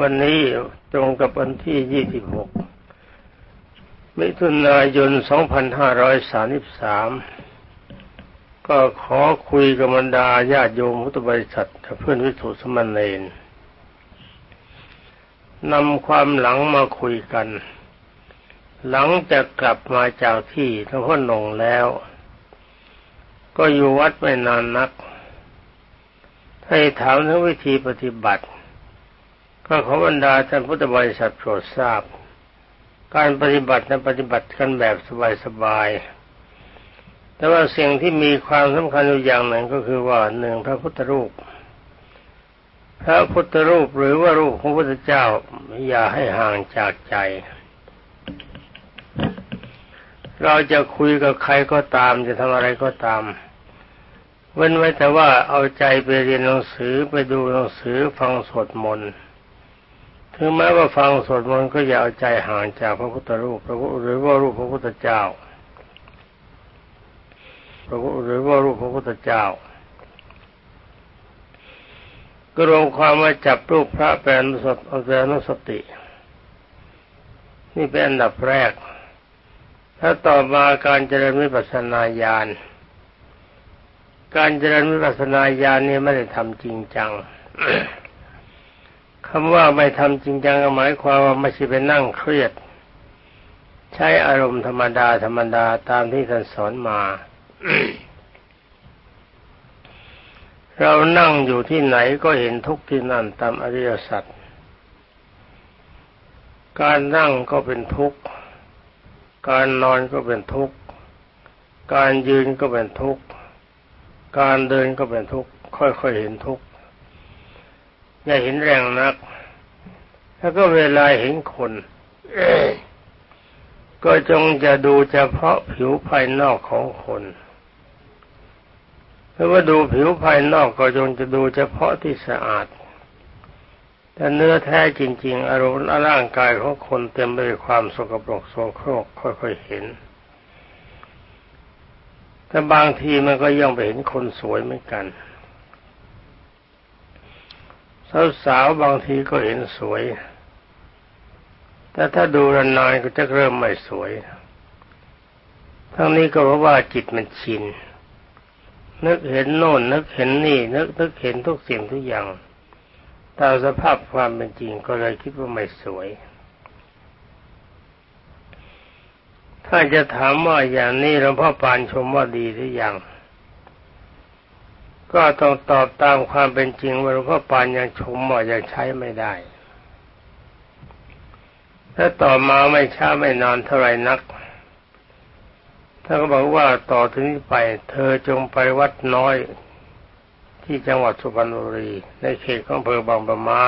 วันนี้ตรงกับวันที่ 26 มิถุนายน 2533 ก็ขอคุยกับบรรดาญาติโยมพุทธบริษัทเพื่อนวิถุสมณเณรนำความหลังมาคุยกัน หลังจากกลับมาจากที่หลวงพ่อหนงแล้ว ก็อยู่วัดไม่นานนัก ให้ถามถึงวิธีปฏิบัติ ก็ขอบรรดาท่านพุทธบริษัทโปรดทราบ การปฏิบัตินั้นปฏิบัติกันแบบสบายๆแต่ว่าสิ่งที่มีความสำคัญอยู่อย่างหนึ่งก็คือว่าหนึ่งพระพุทธรูป พระพุทธรูปหรือว่ารูปของพระพุทธเจ้าอย่าให้ห่างจากใจ เราจะคุยกับใครก็ตามจะทำอะไรก็ตามเว้นไว้แต่ว่าเอาใจไปเรียนหนังสือไปดูหนังสือฟังสวดมนต์ ถึงแม้ว่าฟังสวดมนต์ก็อย่าเอาใจห่างจากพระพุทธรูปหรือว่ารูปพระพุทธเจ้าหรือว่ารูปพระพุทธเจ้าก็รวมความว่าจับรูปพระเป็นอนุสติเป็นอนุสตินี่เป็นอันดับแรก ถ้าต่อมาการเจริญวิปัสสนาญาณ การเจริญวิปัสสนาญาณนี่ไม่ได้ทำจริงจัง คำว่าไม่ทำจริงจังหมายความว่าไม่ใช่ไปนั่งเครียด ใช้อารมณ์ธรรมดาธรรมดาตามที่ท่านสอนมา เรานั่งอยู่ที่ไหนก็เห็นทุกข์ที่นั่นตามอริยสัจการนั่งก็เป็นทุกข์ การนอนก็เป็นทุกข์ การยืนก็เป็นทุกข์ การเดินก็เป็นทุกข์ ค่อยๆเห็นทุกข์ อย่าเห็นแรงนัก แล้วก็เวลาเห็นคนก็จงจะดูเฉพาะผิวภายนอกของคนถ้าว่าดูผิวภายนอกก็จงจะดูเฉพาะที่สะอาด แต่เนื้อแท้จริง ๆ อารมณ์ร่างกายของคนเต็มไปด้วยความสกปรกโสโครกค่อยๆเห็น แต่บางทีมันก็ย่อมไปเห็นคนสวยเหมือนกัน สาวๆบางทีก็เห็นสวย แต่ถ้าดูนานๆก็จะเริ่มไม่สวย ทั้งนี้ก็เพราะว่าจิตมันชิน นึกเห็นโน่นนึกเห็นนี่ นึกนึกเห็นทุกสิ่งทุกอย่างตามสภาพความเป็นจริงก็เลยคิดว่าไม่สวย ถ้าจะถามว่าอย่างนี้หลวงพ่อปานชมว่าดีหรือยัง ก็ต้องตอบตามความเป็นจริงว่าหลวงพ่อปานยังชมว่ายังใช้ไม่ได้ ถ้าต่อมาไม่ช้าไม่นานเท่าไรนักท่านก็บอกว่าต่อถึงนี้ไป เธอจงไปวัดน้อยที่จังหวัดสุพรรณบุรีในเขตของอำเภอบางปะมา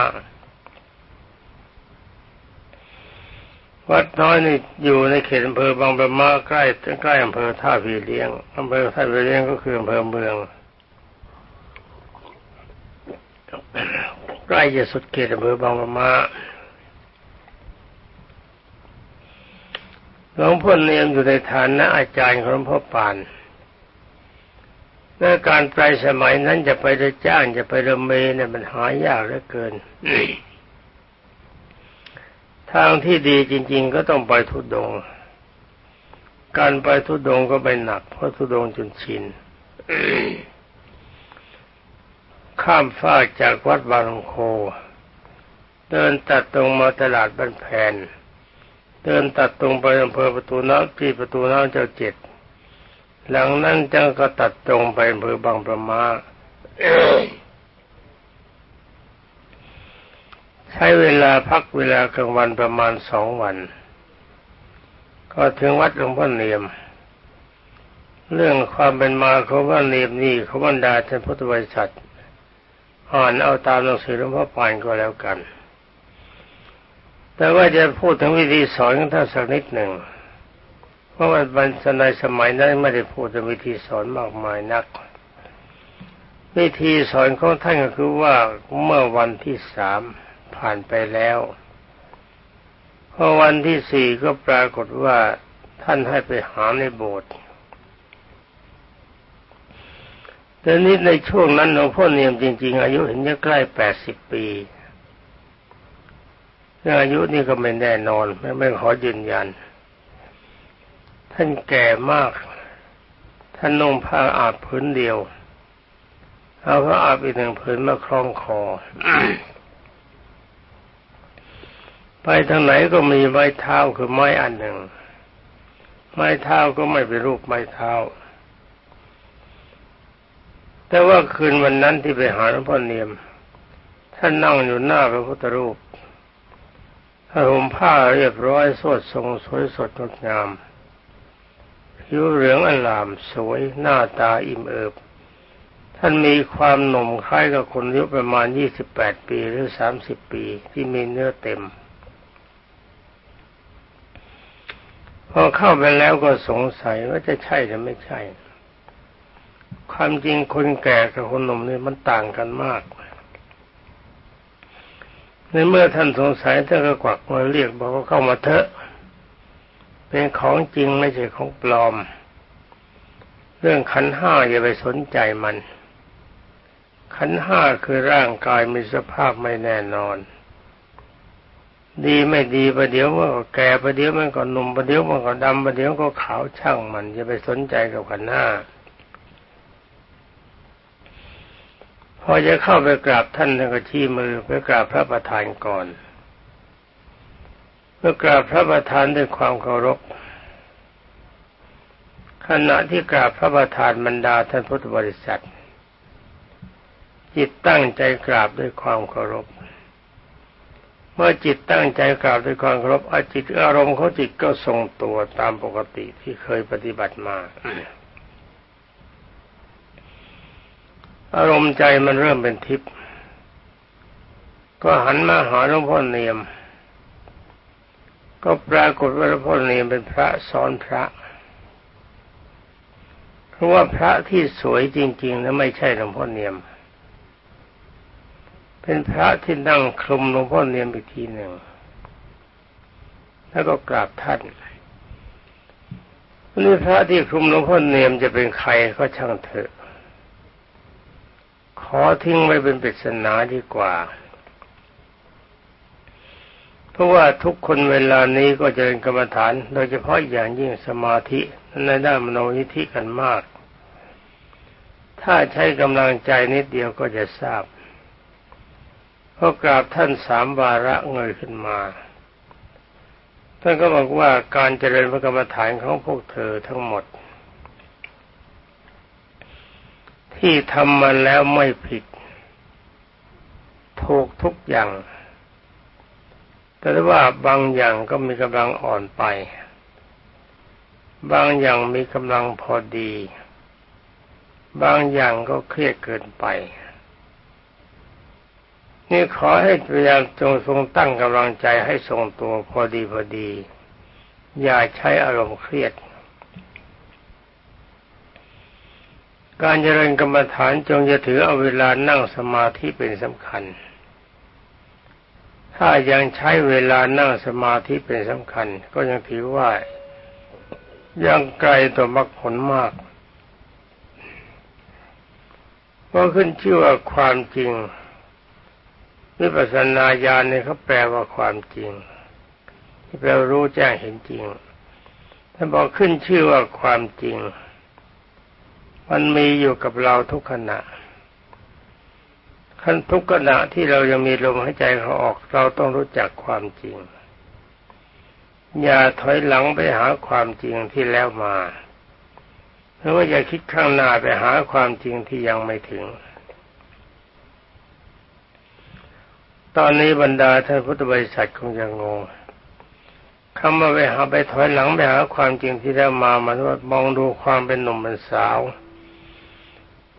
วัดน้อยนี่อยู่ในเขตอำเภอบางปะมาใกล้ใกล้อำเภอท่าพีเลี้ยงอำเภอท่าพีเลี้ยงก็คืออำเภอเมือง ใกล้จะสุดเขตอำเภอบางปะมาหลวงพ่อเนียมอยู่ในฐานะอาจารย์ของหลวงพ่อปานเมื่อการไปสมัยนั้นจะไปได้จ้างจะไปรเมเนี่ยมันหายากเหลือเกิน ทางที่ดีจริง ๆ ก็ต้องไปทุดง การไปทุดงก็ไปหนัก เพราะทุดงจนชิน ข้ามฟากจากวัดบางโค เดินตัดตรงมาตลาดบ้านแผนเดินตัดตรงไปอำเภอประตูน้ำที่ประตูน้ำเจ้าเจ็ด หลังนั้นจังก็ตัดตรงไปอำเภอบางประมาใช้เวลาพักเวลากลางวันประมาณสองวัน ก็ถึงวัดหลวงพ่อเนียม เรื่องความเป็นมาของว่าเนียมนี่เขาบรรดาท่านพุทธบริษัท อ่านเอาตามหนังสือหลวงพ่อปานก็แล้วกัน แต่ว่าจะพูดถึงวิธีสอนของท่านสักนิดหนึ่ง เพราะว่าบรรในสมัยนั้นไม่ได้พูดถึงวิธีสอนมากมายนัก วิธีสอนของท่านก็คือว่าเมื่อวันที่สามผ่านไปแล้วพอวันที่สี่ก็ปรากฏว่าท่านให้ไปหาในโบสถ์ แต่นี้ในช่วงนั้นหลวงพ่อเนียมจริง ๆ อายุเห็นจะใกล้แปดสิบปีเรื่องอายุนี่ก็ไม่แน่นอนไม่ไม่ขอยืนยัน ท่านแก่มาก ท่านนุ่งผ้าอาบผืนเดียว เอาผ้าอาบอีกหนึ่งผืนมาคล้องคอ ไปทางไหนก็มีไม้เท้าคือไม้อันหนึ่ง ไม้เท้าก็ไม่เป็นรูปไม้เท้า แต่ว่าคืนวันนั้นที่ไปหาหลวงพ่อเนียม ท่านนั่งอยู่หน้าพระพุทธรูปห่มผ้าเรียบร้อยสดทรงสวยสดงดงามผิวเหลืองอลามสวยหน้าตาอิ่มเอิบ ท่านมีความหนุ่มคล้ายกับคนอายุประมาณยี่สิบแปดปีหรือสามสิบปีที่มีเนื้อเต็ม พอเข้าไปแล้วก็สงสัยว่าจะใช่หรือไม่ใช่ ความจริงคนแก่กับคนหนุ่มนี่มันต่างกันมาก ในเมื่อท่านสงสัยท่านก็กวักมือเรียกบอกว่าเข้ามาเถอะ เป็นของจริงไม่ใช่ของปลอม เรื่องขันห้าอย่าไปสนใจมัน ขันห้าคือร่างกายมีสภาพไม่แน่นอน ดีไม่ดีประเดี๋ยวมันก็แก่ประเดี๋ยวมันก็หนุ่มประเดี๋ยวมันก็ดำประเดี๋ยวก็ขาวช่างมันอย่าไปสนใจกับขันห้า พอจะเข้าไปกราบท่านท่านก็ชี้มือไปกราบพระประธานก่อนเมื่อกราบพระประธานด้วยความเคารพขณะที่กราบพระประธานบรรดาท่านพุทธบริษัท จิตตั้งใจกราบด้วยความเคารพ เมื่อจิตตั้งใจกราบด้วยความเคารพอาจิตอารมณ์เขาจิตก็ทรงตัวตามปกติที่เคยปฏิบัติมา อารมณ์ใจมันเริ่มเป็นทิพย์ก็หันมาหาหลวงพ่อเนียม ก็ปรากฏว่าหลวงพ่อเนียมเป็นพระสอนพระ เพราะว่าพระที่สวยจริงๆนะไม่ใช่หลวงพ่อเนียม เป็นพระที่นั่งคลุมหลวงพ่อเนียมอีกทีหนึ่ง แล้วก็กราบท่านนี่พระที่คลุมหลวงพ่อเนียมจะเป็นใครก็ช่างเถอะ ขอทิ้งไว้เป็นปริศนาดีกว่า เพราะว่าทุกคนเวลานี้ก็จะเป็นกรรมฐาน โดยเฉพาะอย่างยิ่งสมาธิในด้านมโนยิธิกันมาก ถ้าใช้กำลังใจนิดเดียวก็จะทราบพอกราบท่านสามวาระเงยขึ้นมาท่านก็บอกว่าการเจริญพระกรรมฐานของพวกเธอทั้งหมด ที่ทำมาแล้วไม่ผิด ถูกทุกอย่าง แต่ว่าบางอย่างก็มีกำลังอ่อนไป บางอย่างมีกำลังพอดี บางอย่างก็เครียดเกินไป นี่ขอให้พยายามจงทรงตั้งกำลังใจให้ทรงตัวพอดีพอดี อย่าใช้อารมณ์เครียด การเจริญกรรมฐานจงจะถือเอาเวลานั่งสมาธิเป็นสำคัญ ถ้ายังใช้เวลานั่งสมาธิเป็นสำคัญ ก็ยังถือว่ายังไกลต่อมรรคผลมากเพราะขึ้นชื่อว่าความจริงวิปัสสนาญาณเนี่ยเขาแปลว่าความจริง ที่แปลรู้แจ้งเห็นจริง ถ้าบอกขึ้นชื่อว่าความจริง มันมีอยู่กับเราทุกขณะขั้นทุกขณะที่เรายังมีลมหายใจเขาออก เราต้องรู้จักความจริง อย่าถอยหลังไปหาความจริงที่แล้วมาหรือว่าอย่าคิดข้างหน้าไปหาความจริงที่ยังไม่ถึง ตอนนี้บรรดาท่านพุทธบริษัทคงจะงงคำว่าไปหาไปถอยหลังไปหาความจริงที่แล้วมามันว่ามองดูความเป็นหนุ่มเป็นสาว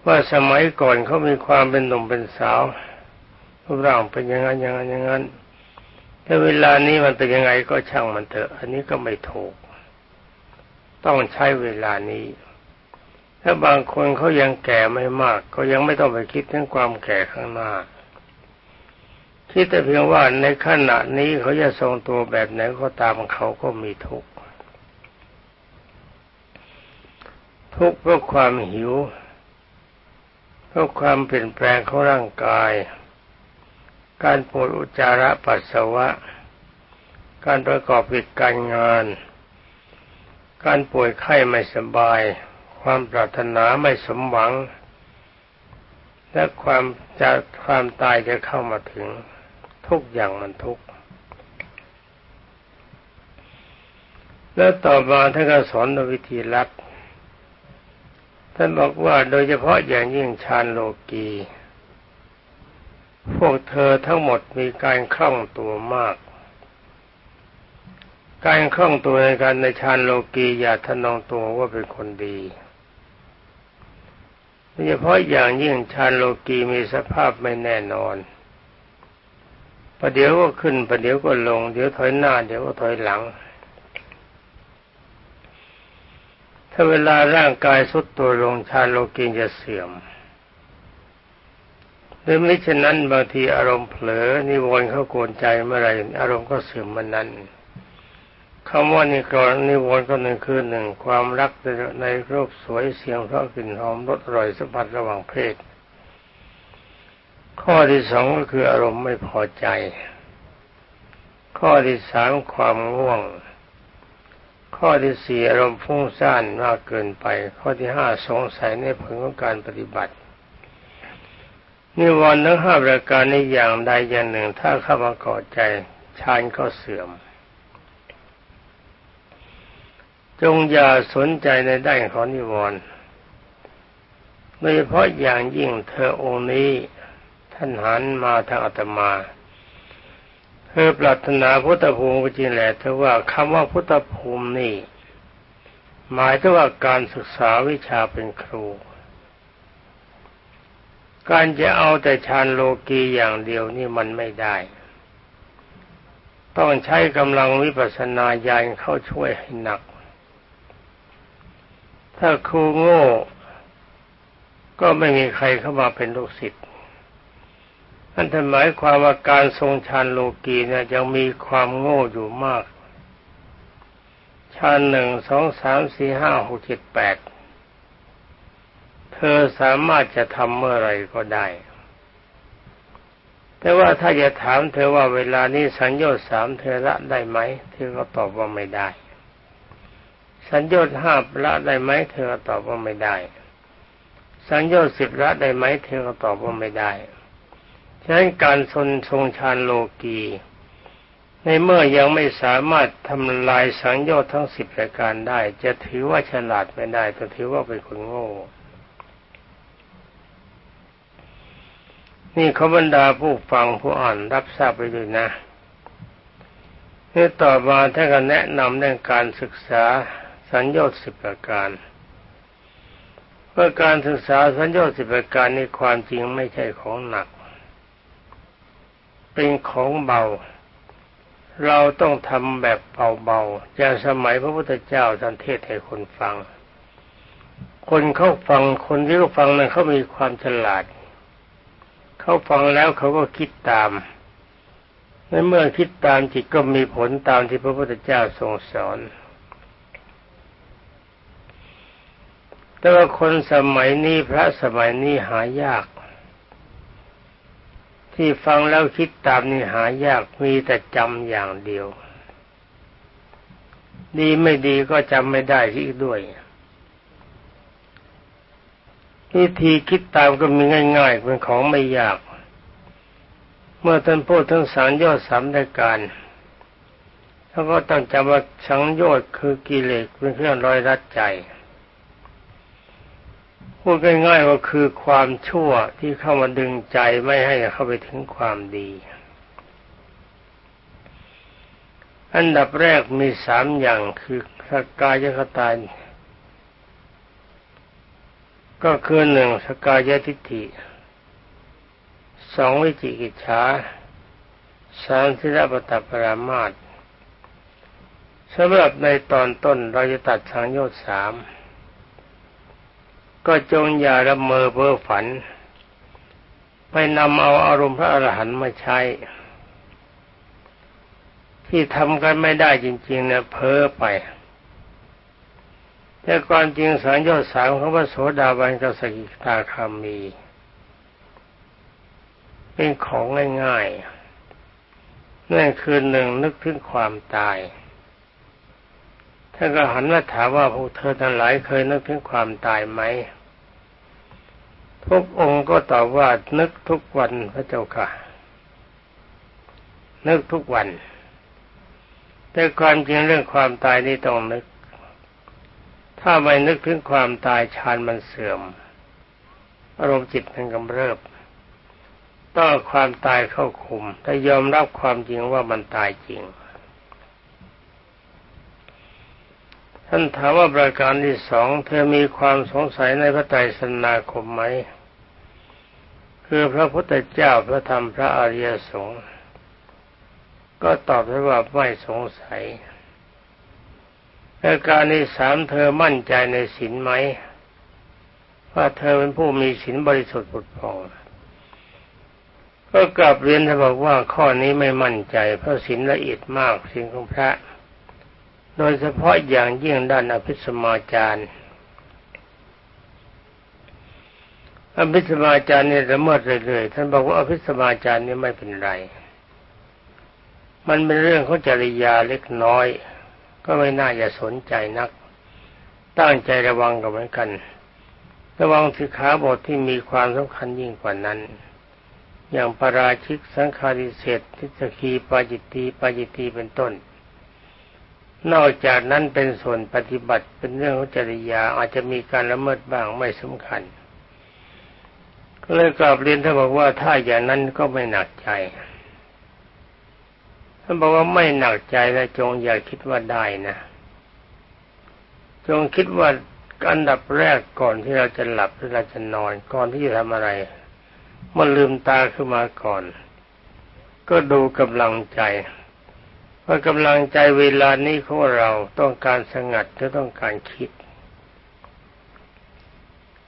ว่าสมัยก่อนเขามีความเป็นหนุ่มเป็นสาวรูปร่างเป็นอย่างนั้นอย่างนั้นอย่างนั้นแต่เวลานี้มันเป็นยังไงก็ช่างมันเถอะ อันนี้ก็ไม่ถูก ต้องใช้เวลานี้ถ้าบางคนเขายังแก่ไม่มาก ก็ยังไม่ต้องไปคิดถึงความแก่ข้างหน้า คิดแต่เพียงว่าในขณะนี้เขาจะทรงตัวแบบไหนก็ตามเขาก็มีทุกข์ทุกข์เพราะความหิว เพราะความเปลี่ยนแปลงของร่างกาย การปวดอุจจาระปัสสาวะ การประกอบกิจการงาน การป่วยไข้ไม่สบาย ความปรารถนาไม่สมหวัง และความจะความตายจะเข้ามาถึง ทุกอย่างมันทุกข์แล้วต่อมาท่านก็สอนวิธีรัด ท่านบอกว่าโดยเฉพาะอย่างยิ่งฌานโลกี พวกเธอทั้งหมดมีการคล่องตัวมาก การคล่องตัวในการในฌานโลกีอย่าทนองตัวว่าเป็นคนดีโดยเฉพาะอย่างยิ่งฌานโลกีมีสภาพไม่แน่นอนประเดี๋ยวก็ขึ้นประเดี๋ยวก็ลง เดี๋ยวถอยหน้า เดี๋ยวก็ถอยหลัง ถ้าเวลาร่างกายสุดตัวลงชาโลกินจะเสื่อมหรือไม่เช่นนั้นบางทีอารมณ์เผลอนิวรณ์เขาโกนใจเมื่อไรอารมณ์ก็เสื่อมมันนั้นคำว่านิกรนิวรณ์ก็หนึ่งคือหนึ่งความรักในรูปสวยเสียงเพราะกลิ่นหอมรสอร่อยสัมผัสระหว่างเพศ ข้อที่สองก็คืออารมณ์ไม่พอใจ ข้อที่สามความง่วง ข้อที่สี่อารมณ์ฟุ้งซ่านมากเกินไป ข้อที่ห้าสงสัยในผลของการปฏิบัตินิวรณ์ทั้งห้าประการในอย่างใดอย่างหนึ่ง ถ้าเข้ามาก่อใจฌานก็เสื่อม จงอย่าสนใจในด้านของนิวรณ์โดยเฉพาะอย่างยิ่งเธอองค์นี้ท่านหันมาทางอาตมา เธอปรารถนาพุทธภูมิก็จริงแหละแต่ว่าคำว่าพุทธภูมินี่ หมายถึงว่าการศึกษาวิชาเป็นครู การจะเอาแต่ฌานโลกีอย่างเดียวนี่มันไม่ได้ ต้องใช้กำลังวิปัสสนาญาณเข้าช่วยให้หนัก ถ้าครูโง่ ก็ไม่มีใครเข้ามาเป็นลูกศิษย์ นั่นหมายความว่าการทรงฌานโลกีเนี่ยยังมีความโง่อยู่มากฌานหนึ่งสองสามสี่ห้าหกเจ็ดแปดเธอสามารถจะทำเมื่อไรก็ได้ แต่ว่าถ้าจะถามเธอว่าเวลานี้สัญญาสามเธอละได้ไหม เธอก็ตอบว่าไม่ได้ สัญญาห้าละได้ไหม เธอก็ตอบว่าไม่ได้ สัญญาสิบละได้ไหม เธอก็ตอบว่าไม่ได้ ฉะนั้นการทรงทรงฌานโลกีในเมื่อยังไม่สามารถทำลายสังโยชน์ทั้งสิบรายการได้ จะถือว่าฉลาดไม่ได้จะถือว่าเป็นคนโง่ นี่เขาบรรดาผู้ฟังผู้อ่านรับทราบไปด้วยนะนี่ต่อมาท่านก็แนะนำเรื่องการศึกษาสัญญาสิบประการเพื่อการศึกษาสัญญาสิบประการนี่ความจริงไม่ใช่ของหนัก เป็นของเบา เราต้องทำแบบเบาๆอย่างสมัยพระพุทธเจ้าท่านเทศให้คนฟัง คนเขาฟังคนที่เขาฟังนั้นเขามีความฉลาด เขาฟังแล้วเขาก็คิดตามในเมื่อคิดตามจิตก็มีผลตามที่พระพุทธเจ้าทรงสอน แต่ว่าคนสมัยนี้พระสมัยนี้หายาก ที่ฟังแล้วคิดตามนี่หายากมีแต่จำอย่างเดียว ดีไม่ดีก็จำไม่ได้อีกด้วยวิธีคิดตามก็มีง่ายๆเป็นของไม่ยาก เมื่อท่านพูดทั้งสังโยชน์สามรายการแล้วก็ต้องจำว่าสังโยชน์คือกิเลสเป็นเครื่องร้อยรัดใจ พูดง่ายๆว่าคือความชั่วที่เข้ามาดึงใจไม่ให้เข้าไปถึงความดี อันดับแรกมีสามอย่างคือสกายคตาก็คือหนึ่งสกายทิฏฐิสองวิจิกิจฉาสามสิรปตปรามาตสำหรับในตอนต้นเราจะตัดสังโยชน์สาม ก็จงอย่าละเมอเพ้อฝัน ไปนำเอาอารมณ์พระอรหันต์มาใช้ ที่ทำกันไม่ได้จริงๆเนี่ยเพ้อไปแต่ความจริงสารยอดสามของพระโสดาบันกับสกิทาคามี เป็นของง่ายๆนั่นคือหนึ่งนึกถึงความตาย ท่านก็หันมาถามว่าพวกเธอทั้งหลายเคยนึกถึงความตายไหมทุกองค์ก็ตอบว่านึกทุกวันพระเจ้าค่ะ นึกทุกวัน แต่ความจริงเรื่องความตายนี่ต้องนึก ถ้าไม่นึกถึงความตายฌานมันเสื่อม อารมณ์จิตมันกำเริบต้องความตายเข้าคุมแต่ยอมรับความจริงว่ามันตายจริง ท่านถามว่าประการที่สองเธอมีความสงสัยในพระไตรสนาคมไหม คือพระพุทธเจ้าพระธรรมพระอริยสงฆ์ก็ตอบได้ว่าไม่สงสัยประการที่สามเธอมั่นใจในศีลไหม ว่าเธอเป็นผู้มีศีลบริสุทธิ์ผุดผ่องก็กลับเรียนท่านบอกว่าข้อนี้ไม่มั่นใจเพราะศีลละเอียดมากศีลของพระ โดยเฉพาะอย่างยิ่งด้านอภิสมาจารย์อภิสมาจารย์เนี่ยละเมิดเรื่อยๆท่านบอกว่าอภิสมาจารย์นี่ยไม่เป็นไร มันเป็นเรื่องของจริยาเล็กน้อย ก็ไม่น่าจะสนใจนัก ตั้งใจระวังกันเหมือนกัน ระวังสิขาบทที่มีความสำคัญยิ่งกว่านั้น อย่างปราชิกสังคาริเศษทิสกีปาจิตตีปาจิตตีเป็นต้น นอกจากนั้นเป็นส่วนปฏิบัติเป็นเรื่องของจริยาอาจจะมีการละเมิดบ้างไม่สำคัญ ก็เลยกลับเรียนท่านบอกว่าถ้าอย่างนั้นก็ไม่หนักใจท่านบอกว่าไม่หนักใจและจงอย่าคิดว่าได้นะ จงคิดว่าอันดับแรกก่อนที่เราจะหลับหรือเราจะนอน ก่อนที่จะทำอะไรมันลืมตาขึ้นมาก่อน ก็ดูกำลังใจ ว่ากำลังใจเวลานี้ของเราต้องการสงัดหรือต้องการคิด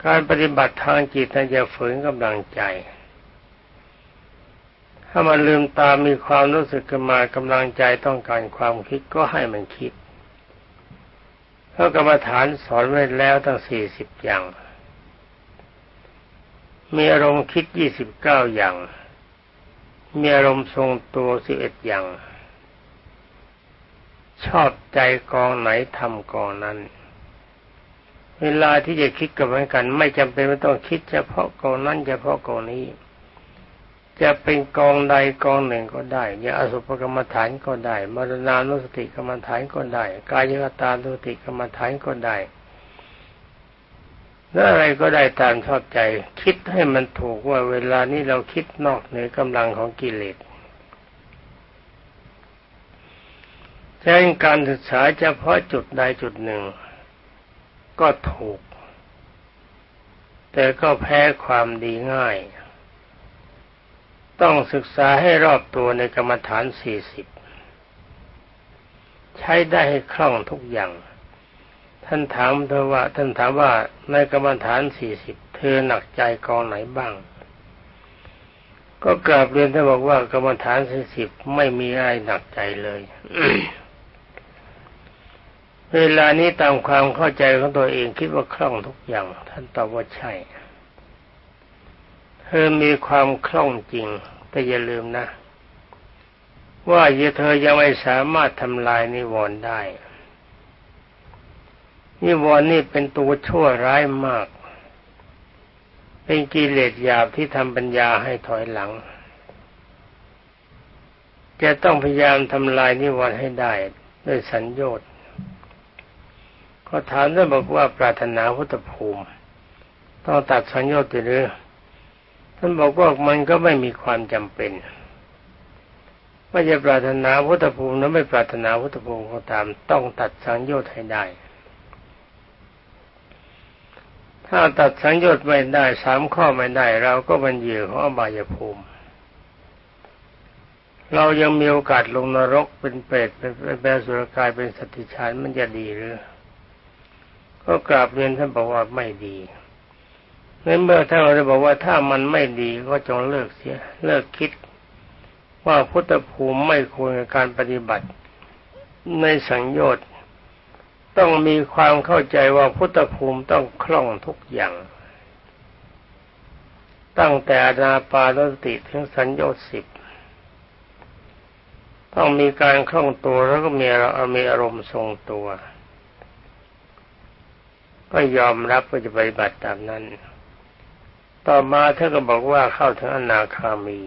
การปฏิบัติทางจิตนั้นจะฝืนกำลังใจ ถ้ามันลืมตามีความรู้สึกขึ้นมากำลังใจต้องการความคิดก็ให้มันคิดเพราะกรรมฐานสอนไว้แล้วตั้งสี่สิบอย่าง มีอารมณ์คิดยี่สิบเก้าอย่าง มีอารมณ์ทรงตัวสิบเอ็ดอย่าง ชอบใจกองไหนทำกองนั้น เวลาที่จะคิดกับเหมือนกัน ไม่จำเป็นว่าต้องคิดเฉพาะกองนั้นเฉพาะกองนี้ จะเป็นกองใดกองหนึ่งก็ได้ยาอสุภกรรมฐานก็ได้มรณานุสติกรรมฐานก็ได้ กายกตานุสติกรรมฐานก็ได้แล้วอะไรก็ได้ตามชอบใจ คิดให้มันถูกว่าเวลานี้เราคิดนอกเหนือกำลังของกิเลส แทนการศึกษาเฉพาะจุดใดจุดหนึ่ง ก็ถูก แต่ก็แพ้ความดีง่าย ต้องศึกษาให้รอบตัวในกรรมฐานสี่สิบใช้ได้ให้คล่องทุกอย่าง ท่านถามเธอว่า ท่านถามว่าในกรรมฐานสี่สิบเธอหนักใจกองไหนบ้าง ก็กราบเรียนท่านบอกว่ากรรมฐานสี่สิบไม่มีอะไรหนักใจเลย เวลานี้ตามความเข้าใจของตัวเองคิดว่าคล่องทุกอย่าง ท่านตอบว่าใช่ เธอมีความคล่องจริง แต่อย่าลืมนะ ว่าเธอยังไม่สามารถทำลายนิวรณ์ได้นิวรณ์นี่เป็นตัวชั่วร้ายมาก เป็นกิเลสหยาบที่ทำปัญญาให้ถอยหลัง จะต้องพยายามทำลายนิวรณ์ให้ได้ด้วยสัญญา์ ขาถามท่านบอกว่าปรารถนาพุทธภูมิ ต้องตัดสัญญา์หรือ ท่านบอกว่ามันก็ไม่มีความจำเป็นไม่จะปรารถนาพุทธภูมิแล้วไม่ปรารถนาพุทธภูมิก็ตาม ต้องตัดสัญญา์ให้ได้ ถ้าตัดสังโยชน์ไม่ได้สามข้อไม่ได้ เราก็บรรเยื่อของอบายภูมิเรายังมีโอกาสลงนรกเป็นเปรตเป็นแปรสุรกายเป็นสติชานมันจะดีหรือ ก็กราบเรียนท่านบอกว่าไม่ดีในเมื่อท่านเราบอกว่าถ้ามันไม่ดีก็จงเลิกเสีย เลิกคิด ว่าพุทธภูมิไม่ควรกับการปฏิบัติ ในสังโยชน์ต้องมีความเข้าใจว่าพุทธภูมิต้องคล่องทุกอย่าง ตั้งแต่อนาปานสติถึงสัญญาสิบต้องมีการคล่องตัวแล้วก็มีมีอารมณ์ทรงตัว ก็ยอมรับว่าจะปฏิบัติตามนั้น ต่อมาท่านก็บอกว่าเข้าถึงอนาคามี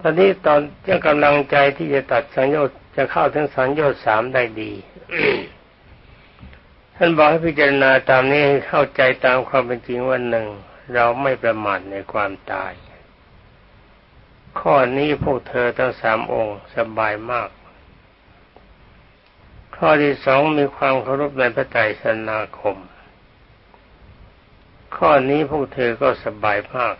ตอนนี้ตอนยังกำลังใจที่จะตัดสังโยชน์จะเข้าถึงสังโยชน์สามได้ดีท่านบอกให้พิจารณาตามนี้ให้เข้าใจตามความเป็นจริงว่าหนึ่งเราไม่ประมาทในความตาย ข้อนี้พวกเธอทั้งสามองค์สบายมาก ข้อที่สองมีความเคารพในพระไตรสนาคม ข้อนี้พวกเธอก็สบายมาก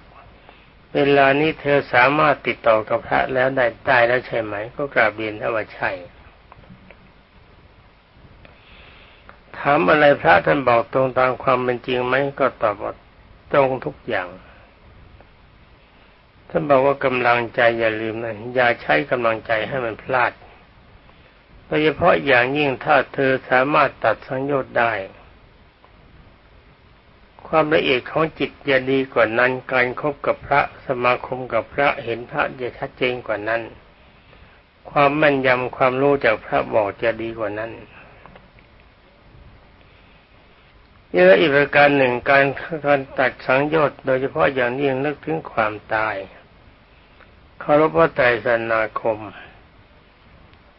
เวลานี้เธอสามารถติดต่อกับพระแล้วได้ได้แล้วใช่ไหม ก็กราบเรียนว่าใช่ถามอะไรพระท่านบอกตรงตามความเป็นจริงไหมก็ตอบว่าตรงทุกอย่างท่านบอกว่ากำลังใจอย่าลืมนะอย่าใช้กำลังใจให้มันพลาด โดยเฉพาะอย่างยิ่งถ้าเธอสามารถตัดสังโยชน์ได้ ความละเอียดของจิตจะดีกว่านั้น การคบกับพระสมาคมกับพระเห็นพระจะชัดเจนกว่านั้น ความแม่นยำความรู้จากพระบอกจะดีกว่านั้นเยอะอีกประการหนึ่งการการตัดสังโยชน์โดยเฉพาะอย่างยิ่งนึกถึงความตายเคารพพระไตรสนาคม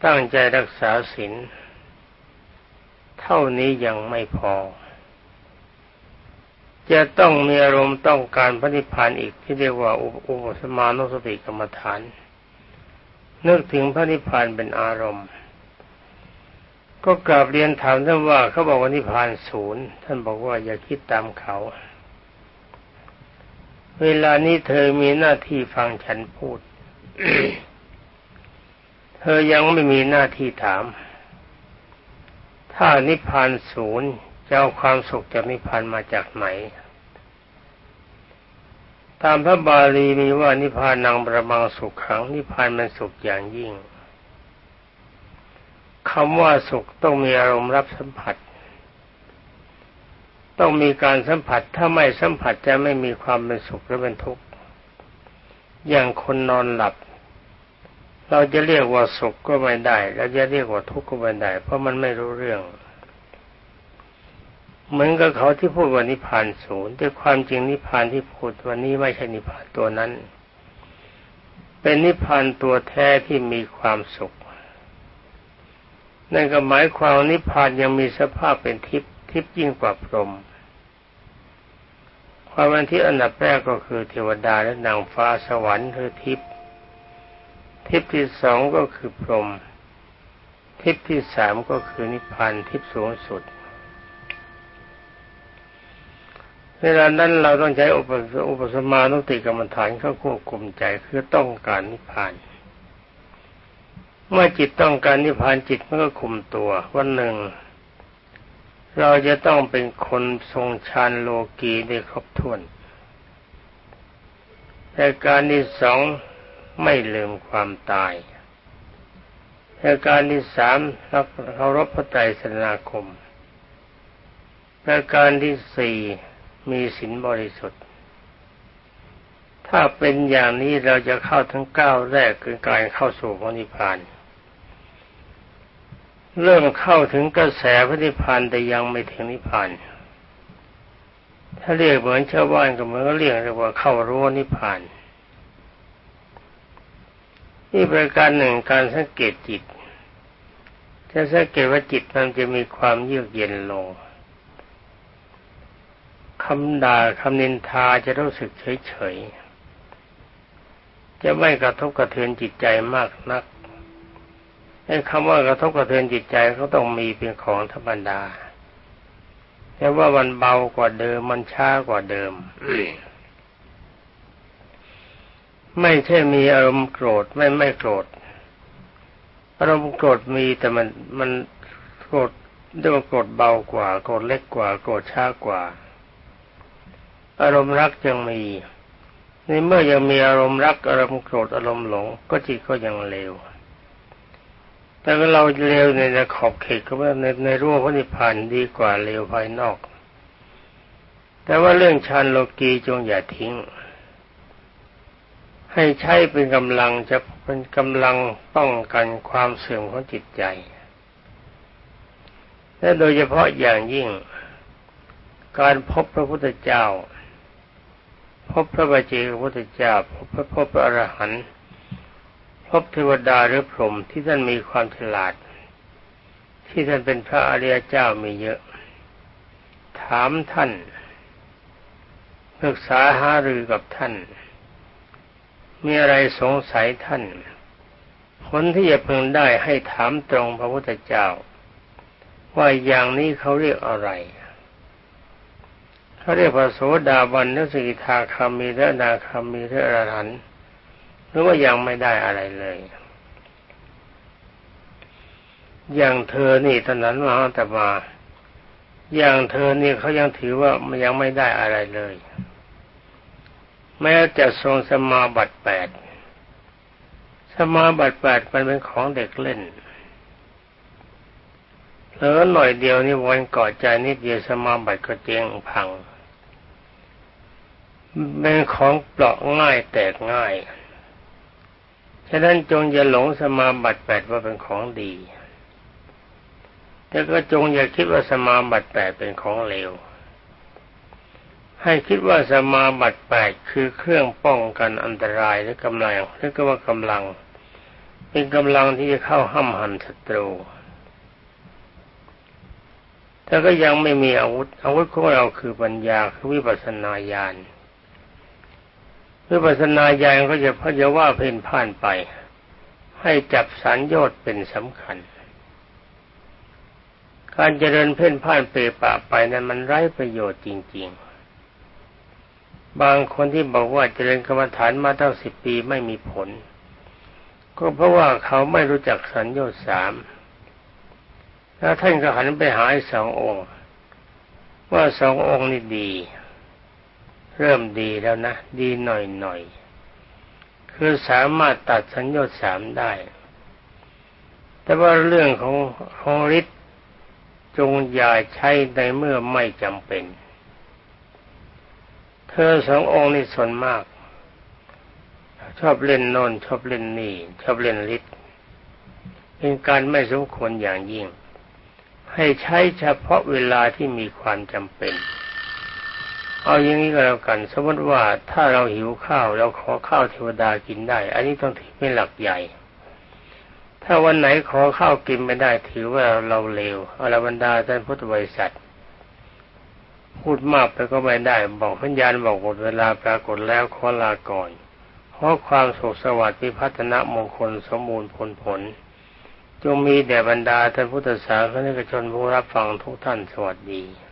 ตั้งใจรักษาศีลเท่านี้ยังไม่พอ จะต้องมีอารมณ์ต้องการพระนิพพานอีกที่เรียกว่าอุปสมานุสติกรรมฐาน นึกถึงพระนิพพานเป็นอารมณ์ ก็กราบเรียนถามท่านว่าเขาบอกว่านิพพานศูนย์ท่านบอกว่าอย่าคิดตามเขา เวลานี้เธอมีหน้าที่ฟังฉันพูด ธอยังไม่มีหน้าที่ถาม ถ้านิพพานศูนย์จะเอาความสุขจากนิพพานมาจากไหน ตามพระบาลีมีว่านิพพานนังประมังสุขขัง นิพพานมันสุขอย่างยิ่งคำว่าสุขต้องมีอารมณ์รับสัมผัส ต้องมีการสัมผัส ถ้าไม่สัมผัสจะไม่มีความเป็นสุขหรือเป็นทุกข์ อย่างคนนอนหลับ เราจะเรียกว่าสุขก็ไม่ได้เราจะเรียกว่าทุกข์ก็ไม่ได้ เพราะมันไม่รู้เรื่อง เหมือนกับเขาที่พูดว่านิพพานศูนย์แต่ความจริงนิพพานที่พูดวันนี้ไม่ใช่นิพพานตัวนั้น เป็นนิพพานตัวแท้ที่มีความสุข นั่นก็หมายความนิพพานยังมีสภาพเป็นทิพย์ทิพย์ยิ่งกว่าพรหมความเป็นทิพย์อันดับแรกก็คือเทวดาและนางฟ้าสวรรค์คือทิพย์ ทิพย์ที่สองก็คือพรหมทิพย์ที่สามก็คือนิพพานทิพย์สูงสุด เวลานั้นเราต้องใช้อุปอุปสมานุติกรรมฐานเข้าควบคุมใจคือต้องการนิพพาน เมื่อจิตต้องการนิพพานจิตมันก็คุมตัววันหนึ่ง เราจะต้องเป็นคนทรงฌานโลกีได้ครบถ้วนแต่การที่สอง ไม่ลืมความตายแต่การที่สามรักเคารพพระไตรสนาคมและการที่สี่มีศีลบริสุทธิ์ ถ้าเป็นอย่างนี้เราจะเข้าทั้งเก้าแรกคือการเข้าสู่พระนิพพาน เริ่มเข้าถึงกระแสพระนิพพานแต่ยังไม่ถึงนิพพาน ถ้าเรียกเหมือนชาวบ้านก็เหมือนก็เรียกเรียกว่าเข้ารั้วนิพพาน นี่ประการหนึ่งการสังเกตจิต จะสังเกตว่าจิตมันจะมีความเยือกเย็นลงคำด่าคำนินทาจะรู้สึกเฉยๆ จะไม่กระทบกระเทือนจิตใจมากนักไอ้คำว่ากระทบกระเทือนจิตใจเขาต้องมีเป็นของธรรมดาแต่ว่ามันเบากว่าเดิมมันช้ากว่าเดิม ไม่ใช่มีอารมณ์โกรธไม่ไม่โกรธ อารมณ์โกรธมีแต่มันมันโกรธด้วยโกรธเบากว่า โกรธเล็กกว่า โกรธช้ากว่า อารมณ์รักยังมีในเมื่อยังมีอารมณ์รักอารมณ์โกรธอารมณ์หลง ก็จิตก็ยังเลวแต่เราเร็วในขอบเขตก็ว่าในในรั้วพระนิพพานดีกว่าเร็วภายนอก แต่ว่าเรื่องฌานโลกีจงอย่าทิ้ง ให้ใช้เป็นกำลังจะเป็นกำลังป้องกันความเสื่อมของจิตใจ และโดยเฉพาะอย่างยิ่ง การพบพระพุทธเจ้า พบพระบัจเจกพระพุทธเจ้า พบพระพบพระอรหันต์พบเทวดาหรือพรหมที่ท่านมีความฉลาด ที่ท่านเป็นพระอริยเจ้ามีเยอะ ถามท่านปรึกษาหารือกับท่าน มีอะไรสงสัยท่านผลที่จะพึงได้ให้ถามตรงพระพุทธเจ้า ว่าอย่างนี้เขาเรียกอะไรเขาเรียกพระโสดาบันนสิกาคามีและนาคามีและอรหันต์หรือว่ายังไม่ได้อะไรเลย อย่างเธอนี่ตอนนั้นมาตมาอย่างเธอนี่เขายังถือว่ายังไม่ได้อะไรเลย แม้จะทรงสมาบัติแปดสมาบัติแปดมันเป็นของเด็กเล่นเหลือหน่อยเดียวนี่วันก่อใจนิดเดียวสมาบัติก็เจียงพังเป็นของเปราะง่ายแตกง่าย ฉะนั้นจงอย่าหลงสมาบัติแปดว่าเป็นของดี แต่ก็จงอย่าคิดว่าสมาบัติแปดเป็นของเลว ให้คิดว่าสมาบัติแปดคือเครื่องป้องกันอันตรายและกำลังหรือก็ว่ากำลัง เป็นกำลังที่จะเข้าห้ำหันศัตรูแต่ก็ยังไม่มีอาวุธ อาวุธของเราคือปัญญาคือวิปัสสนาญาณวิปัสนาญาณก็จะพจะว่าเพ่นพ่านไป ให้จับสัญญอดเป็นสำคัญ การเจริญเพ่นพ่านเปรปะไปนั้นมันไร้ประโยชน์จริง ๆ บางคนที่บอกว่าเจริญกรรมฐานมาตั้งสิบปีไม่มีผล ก็เพราะว่าเขาไม่รู้จักสัญญาสามแล้วท่านก็หันไปหาสององค์ ว่าสององค์นี่ดี เริ่มดีแล้วนะ ดีหน่อยหน่อยคือสามารถตัดสัญญาสามได้ แต่ว่าเรื่องของของฤทธิ์จงอย่าใช้ในเมื่อไม่จำเป็น เธอสององค์นี่ส่วนมาก ชอบเล่นโนนชอบเล่นนี่ ชอบเล่นฤทธิ์เป็นการไม่สมควรอย่างยิ่ง ให้ใช้เฉพาะเวลาที่มีความจำเป็น เอาอย่างนี้ก็แล้วกัน สมมติว่าถ้าเราหิวข้าวเราขอข้าวเทวดากินได้ อันนี้ต้องถือเป็นหลักใหญ่ ถ้าวันไหนขอข้าวกินไม่ได้ถือว่าเราเลวอรบรรดาท่านพุทธบริษัท พูดมากไปก็ไม่ได้ บอกพัญญาณบอกหมดเวลาปรากฏแล้วขอลาก่อนขอความสุขสวัสดิ์พิพัฒนมงคลสมบูรณ์ผลผล จงมีแด่บรรดาท่านพุทธศาสนิกชนผู้รับฟังทุกท่านสวัสดี